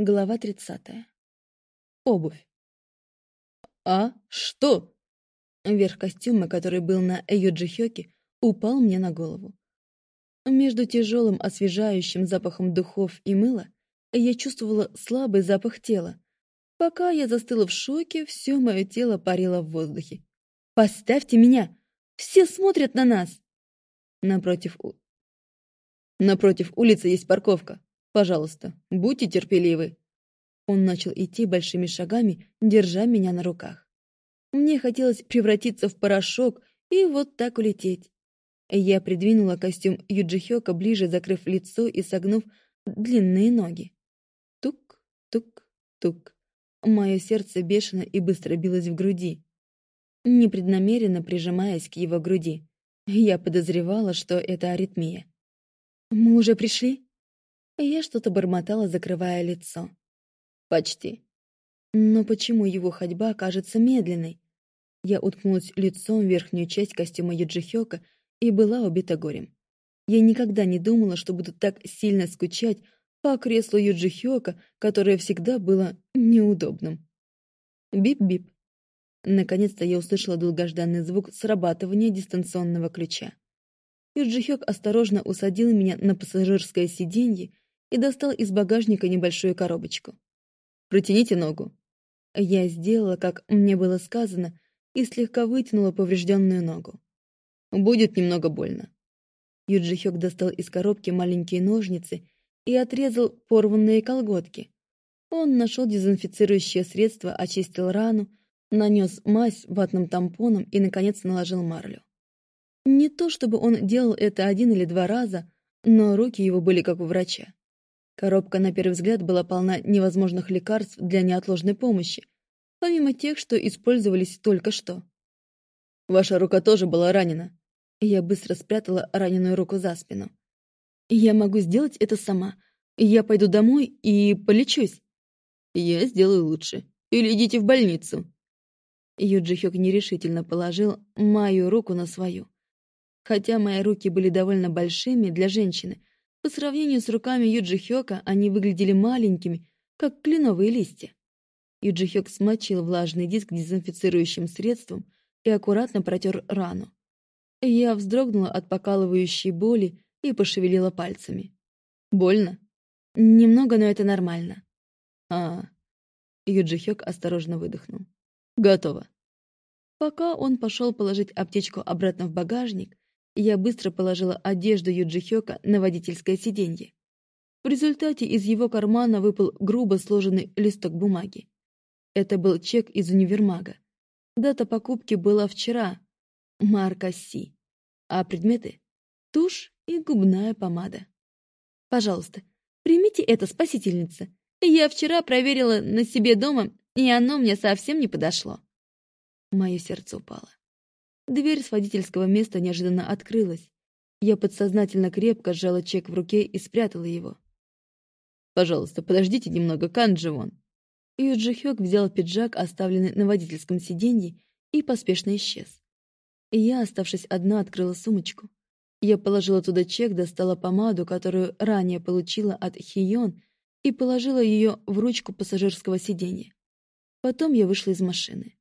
Глава тридцатая. Обувь. «А? Что?» Верх костюма, который был на Эйоджи Хёке, упал мне на голову. Между тяжелым освежающим запахом духов и мыла я чувствовала слабый запах тела. Пока я застыла в шоке, все мое тело парило в воздухе. «Поставьте меня! Все смотрят на нас!» Напротив, у... Напротив улицы есть парковка. Пожалуйста, будьте терпеливы. Он начал идти большими шагами, держа меня на руках. Мне хотелось превратиться в порошок и вот так улететь. Я придвинула костюм Юджихёка ближе, закрыв лицо и согнув длинные ноги. Тук, тук, тук. Мое сердце бешено и быстро билось в груди, непреднамеренно прижимаясь к его груди. Я подозревала, что это аритмия. «Мы уже пришли?» Я что-то бормотала, закрывая лицо. «Почти». Но почему его ходьба кажется медленной? Я уткнулась лицом в верхнюю часть костюма Юджихёка и была убита горем. Я никогда не думала, что буду так сильно скучать по креслу Юджихёка, которое всегда было неудобным. Бип-бип. Наконец-то я услышала долгожданный звук срабатывания дистанционного ключа. Юджихёк осторожно усадил меня на пассажирское сиденье и достал из багажника небольшую коробочку. «Протяните ногу». Я сделала, как мне было сказано, и слегка вытянула поврежденную ногу. «Будет немного больно». Юджи достал из коробки маленькие ножницы и отрезал порванные колготки. Он нашел дезинфицирующее средство, очистил рану, нанес мазь ватным тампоном и, наконец, наложил марлю. Не то чтобы он делал это один или два раза, но руки его были как у врача. Коробка, на первый взгляд, была полна невозможных лекарств для неотложной помощи, помимо тех, что использовались только что. «Ваша рука тоже была ранена». Я быстро спрятала раненую руку за спину. «Я могу сделать это сама. Я пойду домой и полечусь». «Я сделаю лучше. Или идите в больницу». Юджи Хёк нерешительно положил мою руку на свою. Хотя мои руки были довольно большими для женщины, по сравнению с руками Юджи они выглядели маленькими, как кленовые листья. Юджи смочил влажный диск дезинфицирующим средством и аккуратно протер рану. Я вздрогнула от покалывающей боли и пошевелила пальцами. «Больно?» «Немного, но это нормально». «А...» Хёк осторожно выдохнул. «Готово». Пока он пошел положить аптечку обратно в багажник, я быстро положила одежду Юджи Хёка на водительское сиденье. В результате из его кармана выпал грубо сложенный листок бумаги. Это был чек из универмага. Дата покупки была вчера. Марка Си. А предметы — тушь и губная помада. Пожалуйста, примите это, спасительница. Я вчера проверила на себе дома, и оно мне совсем не подошло. Мое сердце упало. Дверь с водительского места неожиданно открылась. Я подсознательно крепко сжала чек в руке и спрятала его. «Пожалуйста, подождите немного, Кандживон». Юджи Хёк взял пиджак, оставленный на водительском сиденье, и поспешно исчез. Я, оставшись одна, открыла сумочку. Я положила туда чек, достала помаду, которую ранее получила от Хион, и положила ее в ручку пассажирского сиденья. Потом я вышла из машины.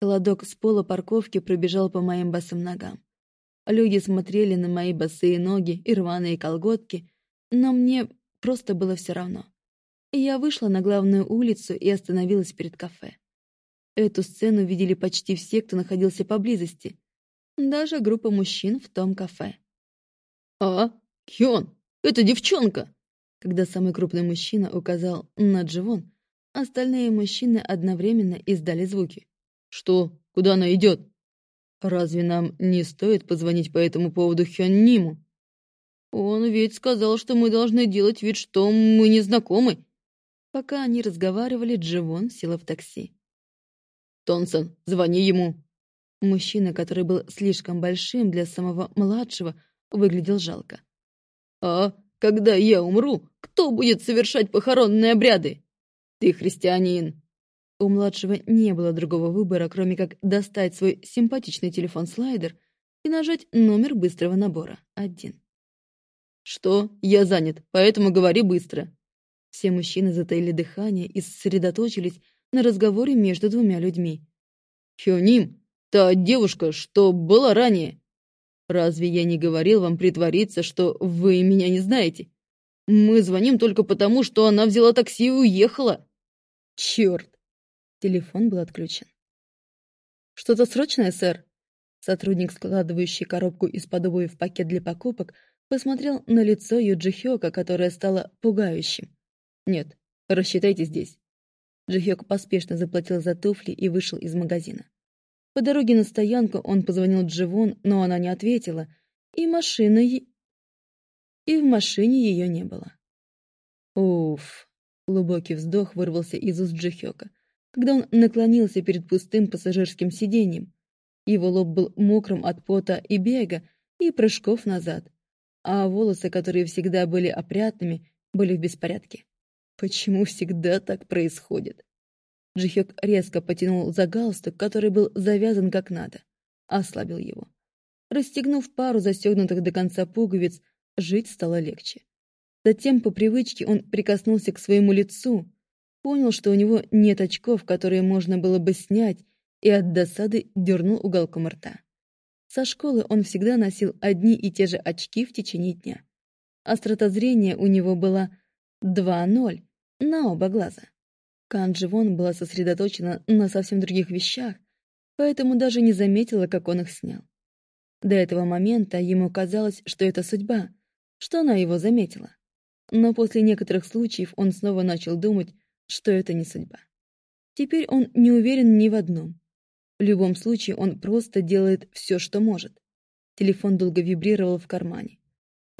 Холодок с пола парковки пробежал по моим босым ногам. Люди смотрели на мои босые ноги и рваные колготки, но мне просто было все равно. Я вышла на главную улицу и остановилась перед кафе. Эту сцену видели почти все, кто находился поблизости. Даже группа мужчин в том кафе. «А, Хён, это девчонка!» Когда самый крупный мужчина указал на Дживон, остальные мужчины одновременно издали звуки. Что? Куда она идет? Разве нам не стоит позвонить по этому поводу Хён Ниму? Он ведь сказал, что мы должны делать вид, что мы не знакомы. Пока они разговаривали, Дживон села в такси. «Тонсон, звони ему!» Мужчина, который был слишком большим для самого младшего, выглядел жалко. «А когда я умру, кто будет совершать похоронные обряды? Ты христианин, у младшего не было другого выбора, кроме как достать свой симпатичный телефон-слайдер и нажать номер быстрого набора — один. «Что? Я занят, поэтому говори быстро». Все мужчины затаили дыхание и сосредоточились на разговоре между двумя людьми. «Хёним, та девушка, что была ранее. Разве я не говорил вам притвориться, что вы меня не знаете? Мы звоним только потому, что она взяла такси и уехала». «Чёрт!» Телефон был отключен. «Что-то срочное, сэр?» Сотрудник, складывающий коробку из-под обуви в пакет для покупок, посмотрел на лицо Юджи Хёка, которое стало пугающим. «Нет, рассчитайте здесь». Джихёк поспешно заплатил за туфли и вышел из магазина. По дороге на стоянку он позвонил Дживон, но она не ответила, и машина... И в машине ее не было. Уф! Глубокий вздох вырвался из уст Джихёка, когда он наклонился перед пустым пассажирским сиденьем. Его лоб был мокрым от пота и бега, и прыжков назад, а волосы, которые всегда были опрятными, были в беспорядке. Почему всегда так происходит? Джихёк резко потянул за галстук, который был завязан как надо. Ослабил его. Расстегнув пару застегнутых до конца пуговиц, жить стало легче. Затем, по привычке, он прикоснулся к своему лицу, понял, что у него нет очков, которые можно было бы снять, и от досады дернул уголком рта. Со школы он всегда носил одни и те же очки в течение дня. Острота зрения у него была 2-0 на оба глаза. Кан Дживон была сосредоточена на совсем других вещах, поэтому даже не заметила, как он их снял. До этого момента ему казалось, что это судьба, что она его заметила. Но после некоторых случаев он снова начал думать, что это не судьба. Теперь он не уверен ни в одном. В любом случае он просто делает все, что может. Телефон долго вибрировал в кармане.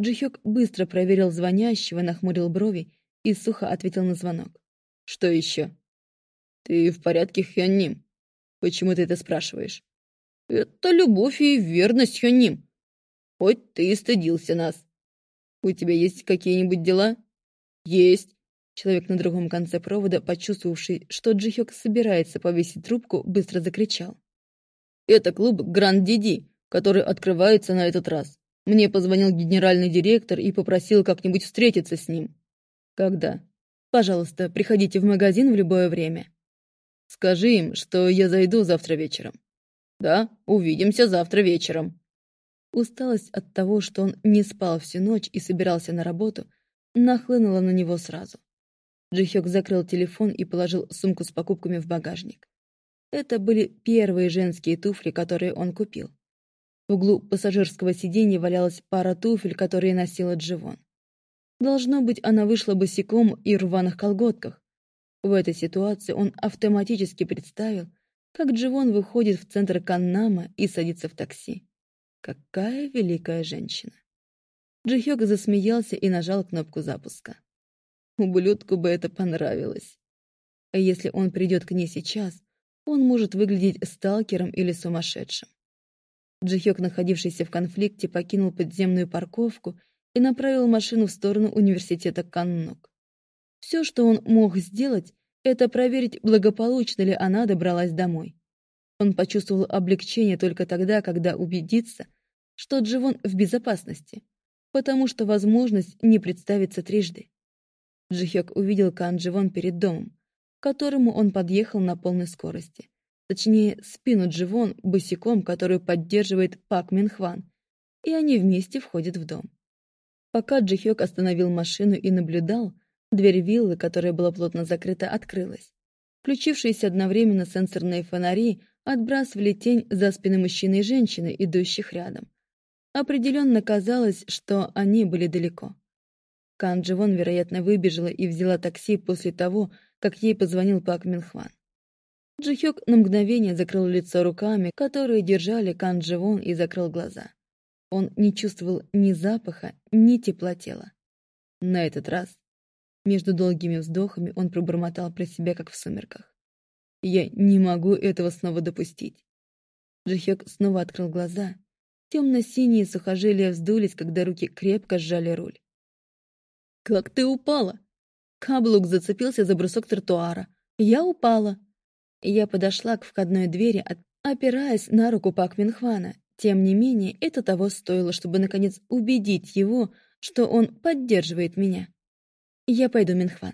Джихёк быстро проверил звонящего, нахмурил брови и сухо ответил на звонок. Что еще? Ты в порядке, Хённим? Почему ты это спрашиваешь? Это любовь и верность, Хённим. Хоть ты и стыдился нас. У тебя есть какие-нибудь дела? Есть. Человек на другом конце провода, почувствовавший, что Джихёк собирается повесить трубку, быстро закричал. «Это клуб Гранд Диди, который открывается на этот раз. Мне позвонил генеральный директор и попросил как-нибудь встретиться с ним». «Когда?» Пожалуйста, приходите в магазин в любое время. Скажи им, что я зайду завтра вечером. Да, увидимся завтра вечером. Усталость от того, что он не спал всю ночь и собирался на работу, нахлынула на него сразу. Джихёк закрыл телефон и положил сумку с покупками в багажник. Это были первые женские туфли, которые он купил. В углу пассажирского сиденья валялась пара туфель, которые носила Дживон. Должно быть, она вышла босиком и рваных колготках. В этой ситуации он автоматически представил, как Дживон выходит в центр Каннама и садится в такси. Какая великая женщина! Джихёк засмеялся и нажал кнопку запуска. Ублюдку бы это понравилось. А если он придет к ней сейчас, он может выглядеть сталкером или сумасшедшим. Джихёк, находившийся в конфликте, покинул подземную парковку и направил машину в сторону университета Каннук. Все, что он мог сделать, это проверить, благополучно ли она добралась домой. Он почувствовал облегчение только тогда, когда убедится, что Дживон в безопасности, потому что возможность не представится трижды. Джихёк увидел Кан Дживон перед домом, к которому он подъехал на полной скорости. Точнее, спину Дживон босиком, которую поддерживает Пак Минхван, и они вместе входят в дом. Пока Джихёк остановил машину и наблюдал, дверь виллы, которая была плотно закрыта, открылась. Включившиеся одновременно сенсорные фонари отбрасывали тень за спины мужчины и женщины, идущих рядом. Определенно казалось, что они были далеко. Кан Дживон, вероятно, выбежала и взяла такси после того, как ей позвонил Пак Минхван. Джихёк на мгновение закрыл лицо руками, которые держали Кан Дживон, и закрыл глаза. Он не чувствовал ни запаха, ни тепла тела. На этот раз, между долгими вздохами, он пробормотал про себя, как в сумерках. «Я не могу этого снова допустить». Джихёк снова открыл глаза. Темно-синие сухожилия вздулись, когда руки крепко сжали руль. «Как ты упала?» Каблук зацепился за брусок тротуара. «Я упала». Я подошла к входной двери, опираясь на руку Пак Минхвана, тем не менее, это того стоило, чтобы, наконец, убедить его, что он поддерживает меня. Я пойду, Минхван.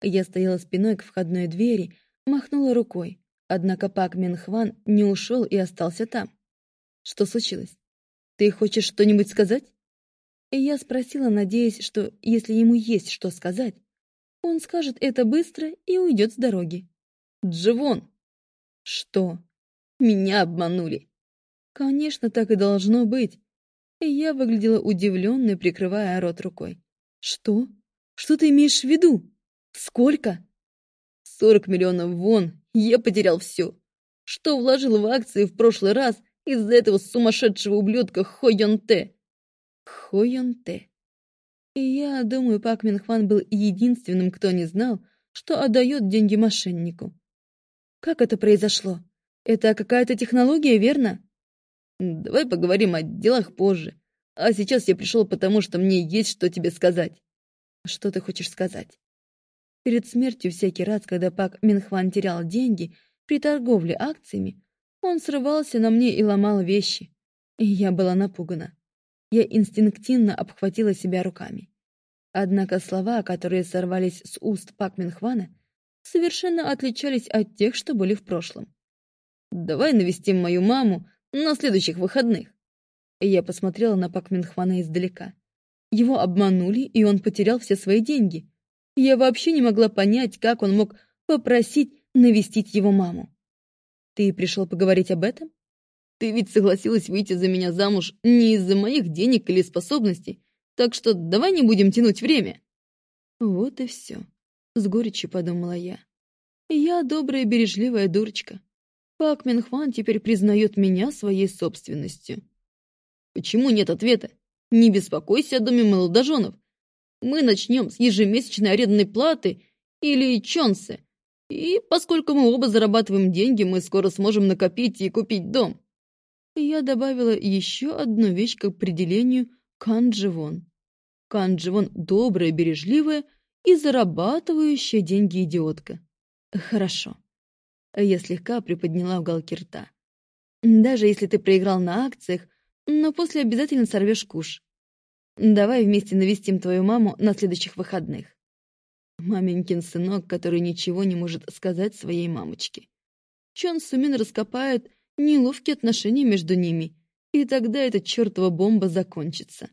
Я стояла спиной к входной двери, махнула рукой. Однако Пак Минхван не ушел и остался там. Что случилось? Ты хочешь что-нибудь сказать? И я спросила, надеясь, что если ему есть что сказать, он скажет это быстро и уйдет с дороги. Дживон! Что? Меня обманули. Конечно, так и должно быть. И я выглядела удивленной, прикрывая рот рукой. Что? Что ты имеешь в виду? Сколько? Сорок миллионов вон. Я потерял все. Что вложил в акции в прошлый раз из-за этого сумасшедшего ублюдка Хо Йон Тэ. Хо Йон Тэ. И я думаю, Пак Минхван был единственным, кто не знал, что отдает деньги мошеннику. Как это произошло? Это какая-то технология, верно? Давай поговорим о делах позже. А сейчас я пришел потому, что мне есть что тебе сказать. Что ты хочешь сказать? Перед смертью всякий раз, когда Пак Минхван терял деньги при торговле акциями, он срывался на мне и ломал вещи. И я была напугана. Я инстинктивно обхватила себя руками. Однако слова, которые сорвались с уст Пак Минхвана, совершенно отличались от тех, что были в прошлом. «Давай навестим мою маму на следующих выходных». Я посмотрела на Пак Минхвана издалека. Его обманули, и он потерял все свои деньги. Я вообще не могла понять, как он мог попросить навестить его маму. Ты пришел поговорить об этом? Ты ведь согласилась выйти за меня замуж не из-за моих денег или способностей, так что давай не будем тянуть время. Вот и все. С горечью подумала я. Я добрая бережливая дурочка. Пак Минхван теперь признает меня своей собственностью. Почему нет ответа? Не беспокойся о доме молодоженов. Мы начнем с ежемесячной арендной платы или чонсы. И поскольку мы оба зарабатываем деньги, мы скоро сможем накопить и купить дом. Я добавила еще одну вещь к определению Кандживон. Кандживон — добрая, бережливая и зарабатывающая деньги идиотка. Хорошо. Я слегка приподняла уголки рта. Даже если ты проиграл на акциях, но после обязательно сорвешь куш. Давай вместе навестим твою маму на следующих выходных. Маменькин сынок, который ничего не может сказать своей мамочке. Чон Сумин раскопает неловкие отношения между ними, и тогда эта чертова бомба закончится.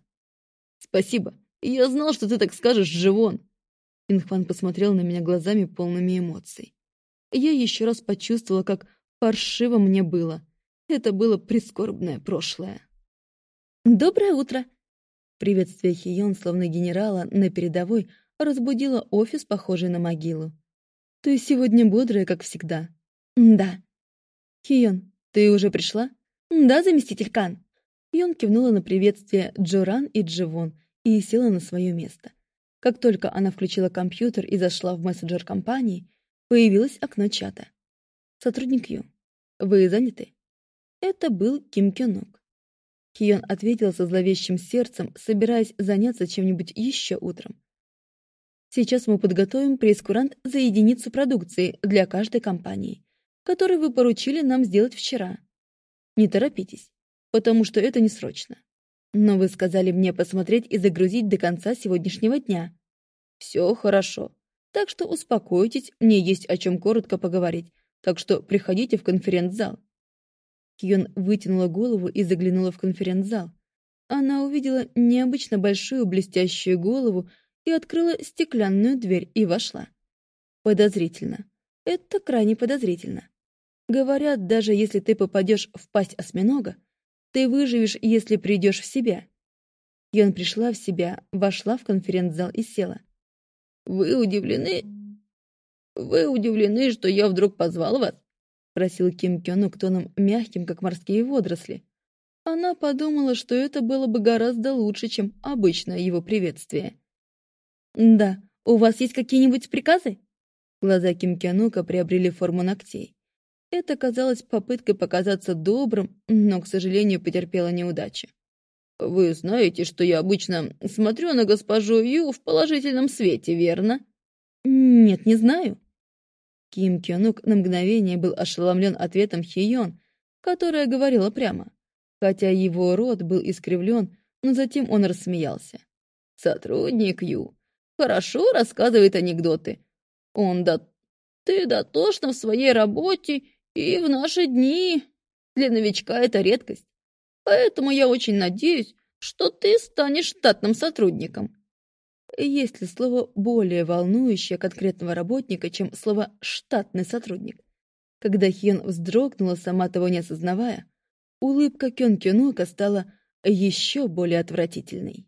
«Спасибо. Я знал, что ты так скажешь, Живон!» Инхван посмотрел на меня глазами полными эмоций. Я еще раз почувствовала, как паршиво мне было. Это было прискорбное прошлое. «Доброе утро!» Приветствие Хион, словно генерала, на передовой, разбудило офис, похожий на могилу. «Ты сегодня бодрая, как всегда». «Да». «Хион, ты уже пришла?» «Да, заместитель Кан». Хион кивнула на приветствие Джоран и Дживон и села на свое место. Как только она включила компьютер и зашла в мессенджер компании, появилось окно чата. «Сотрудник Ю, вы заняты?» Это был Ким Кёнук. Хион ответила со зловещим сердцем, собираясь заняться чем-нибудь еще утром. Сейчас мы подготовим прескурант за единицу продукции для каждой компании, который вы поручили нам сделать вчера. Не торопитесь, потому что это не срочно. Но вы сказали мне посмотреть и загрузить до конца сегодняшнего дня. Все хорошо. Так что успокойтесь, мне есть о чем коротко поговорить, так что приходите в конференц-зал. Кьон вытянула голову и заглянула в конференц-зал. Она увидела необычно большую блестящую голову и открыла стеклянную дверь и вошла. Подозрительно. Это крайне подозрительно. Говорят, даже если ты попадешь в пасть осьминога, ты выживешь, если придешь в себя. Йон пришла в себя, вошла в конференц-зал и села. «Вы удивлены? Вы удивлены, что я вдруг позвал вас?» — просил Ким Кёнук тоном мягким, как морские водоросли. Она подумала, что это было бы гораздо лучше, чем обычное его приветствие. «Да, у вас есть какие-нибудь приказы?» Глаза Ким Кёнука приобрели форму ногтей. Это казалось попыткой показаться добрым, но, к сожалению, потерпела неудачу. «Вы знаете, что я обычно смотрю на госпожу Ю в положительном свете, верно?» «Нет, не знаю», Ким Кёнук на мгновение был ошеломлен ответом Хион, которая говорила прямо, хотя его рот был искривлен, но затем он рассмеялся. «Сотрудник Ю хорошо рассказывает анекдоты. Он да... Ты дотошна в своей работе, и в наши дни для новичка это редкость. Поэтому я очень надеюсь, что ты станешь штатным сотрудником. Есть ли слово более волнующее конкретного работника, чем слово «штатный сотрудник»? Когда Хен вздрогнула, сама того не осознавая, улыбка Кён Кёнука стала еще более отвратительной.